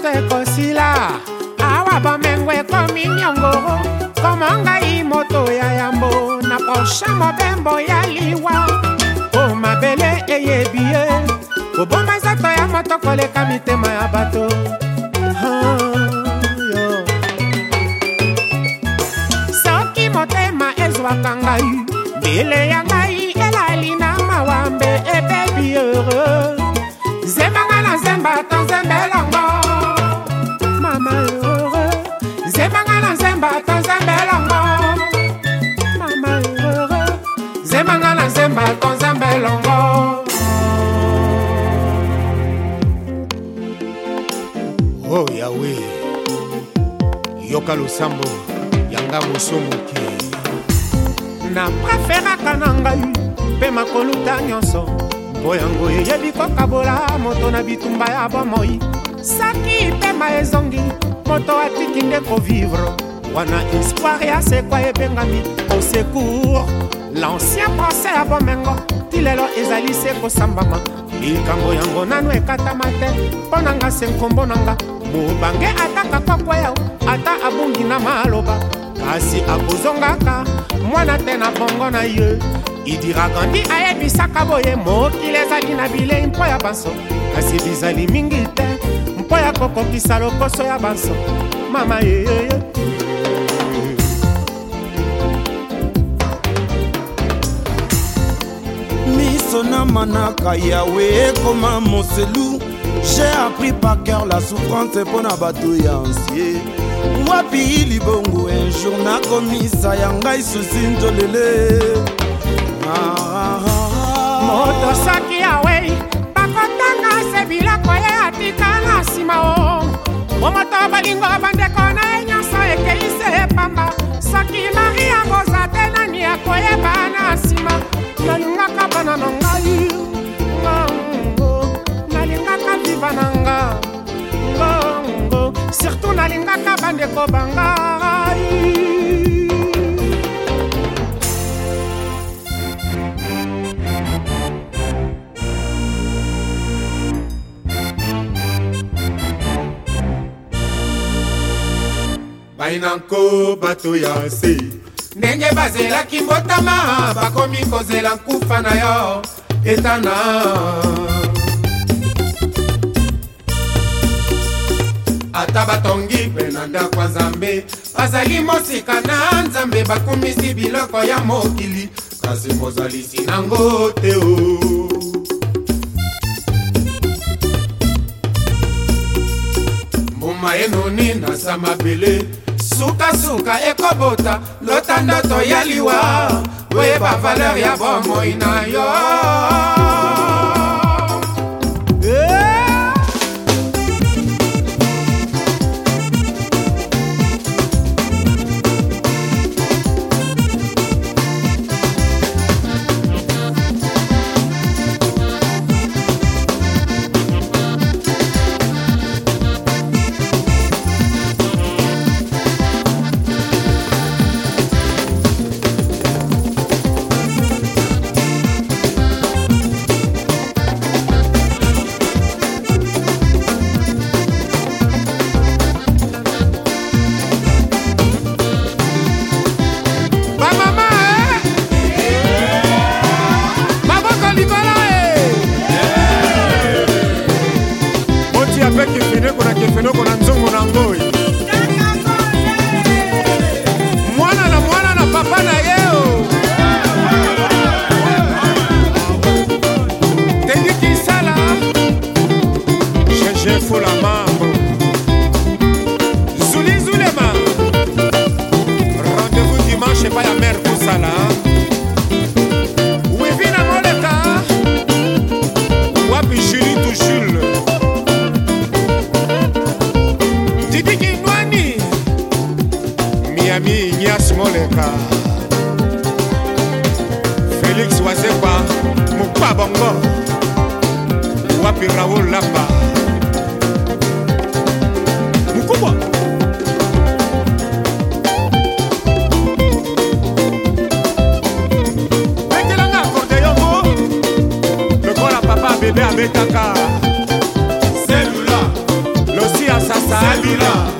moto ekosila awa bomengo ekomi nyongoro komo ngai moto ya yambo na poshe mobembo ya liwa o mabele eyebi ye kobomba nzoto ya moto koleka mitema ya bato soki motema ezwaka ngai mbele ya ngai yoka losambo yanga mosomoki na preferaka na ngai mpe makoluta nyonso mpo yango eyebi kokabola moto na bitumba ya bomoi saki pema ezongi moto atiki nde kovivre wana espoir ya sekwa ebengami au secour l'ancien procès ya bomengo ti lelo ezali se kosambama likambo yango nano ekatama te mpo na nga se nkombo na nga mobange ataka kwakwa yao ata abongi na maloba kasi akozongaka mwana te na bongo na ye idira gandi ayebisaka boye mokili ezali na bilei mpo ya banso kasi bizali mingi te mpo ya kokokisa lokoso ya banso mama yeyeye miso na manaka yawe ekoma moselu j'ai appris par cœur la souffrance mpona bato ya ansie wapi libongo un jour nakomisa ah, ah, ah. ya ngai susi ntolele moto soki awei bakotanga se biloko ye atika na nsima o momoto bolingo bandeko na ye nyonso ekei se epamba soki mari akoza te nani akoyeba na nsima nalingaka bana na ngai bandeko bangai bainanko bato ya se ndenge bazelaki mbotama bakomi kozela nkufa na yo etana ata batongi mpe na ndako ya nzambe bazali mosika na nzambe bakumisi biloko ya mokili kasi mozalisi nango te o mbuma enoni na sa mabele sukasuka ekobota lota ndoto ya liwa boyeba valer ya bomoi na yo kosala wivina moleka wapi juli tu jule didikindwani miami ignas moleka félix wazepa mopa bongo wapi raoul lamba mpe abetaka selula losi asasa selula